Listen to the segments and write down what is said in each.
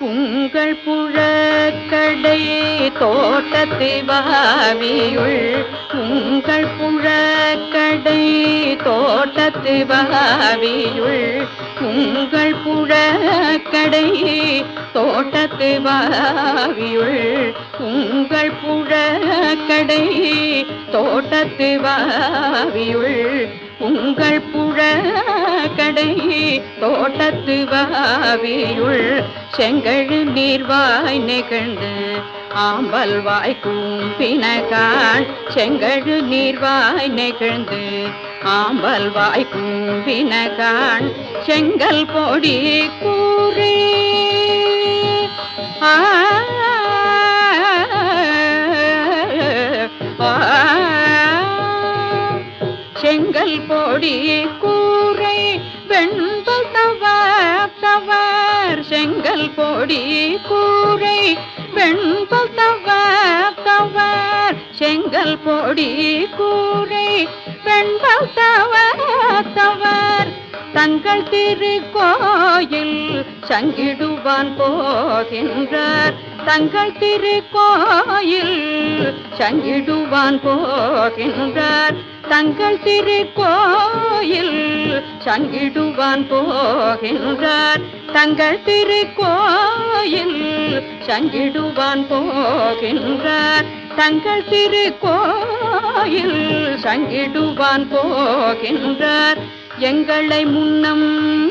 உங்கள் புழக்கடை தோட்டத்து வாவியுள் உங்கள் புழக்கடை தோட்டத்து வாவியுள் உங்கள் புழக்கடை தோட்டத்து வாவியுள் உங்கள் புழக்கடை தோட்டத்து வாவியுள் உங்கள் புழ தோட்டத்து வாவியுள் செங்கழு நீர்வாய் நிகழ்ந்து ஆம்பல் வாய் கூம்பினகான் செங்கழு நீர்வாய் நிகழ்ந்து ஆம்பல் வாய் கூம்பினகான் செங்கல் பொடி கூறே ஆ செங்கல் பொடி கூரை வெண் தவர் தவர் செங்கல் பொடி கூரை. பெண்பல் தவர் தவர் செங்கல் பொடி கூரை. பெண்பல் தவர் தவர் தங்கள் திருக்கோயில் சங்கிடுவான் போகின்றார் தங்கள் திருக்கோயில் சங்கிடுவான் போகின்றார் தங்கள் திருக்கோயில் சங்கிடுவான் போகின்றார். தங்கள் திருக்கோயில் சங்கிடுவான் போகின்றார். தங்கள் திருக்கோயில் சங்கிடுவான் போகின்றார். எங்களை முன்னம்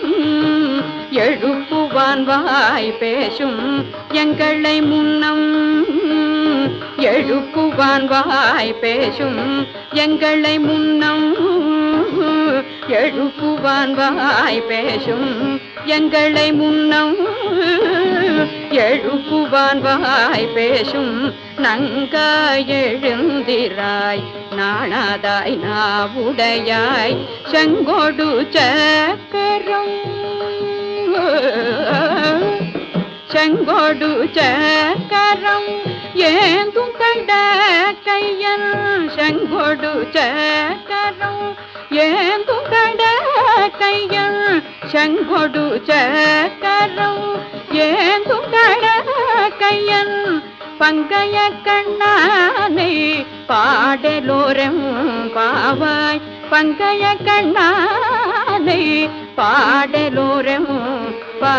எழுப்புவான் வாய் பேசும். எங்களை முன்னம் எழுப்புவான் வாய் பேசும். எங்களை முன்னம் எழுப்புவான் வாய் பேசும் எங்களை முன்னம். எழுப்புவான் வாய் பேசும் நங்காய் எழுந்திராய் நாணாதாய் நாவுடையாய் செங்கோடு சக்கரம். செங்கோடு சக்கரம் ஏன் கண்ட கையன் செங்கொடு சக்கரம் ஏந்தும் கண்ட கையன் செங்கொடு சக்கரம் ஏந்தும் கட கையன் பங்கைய கண்ணானை பாடலோரம் பாவாய். பங்கைய கண்ணானை பாடலோரம் பா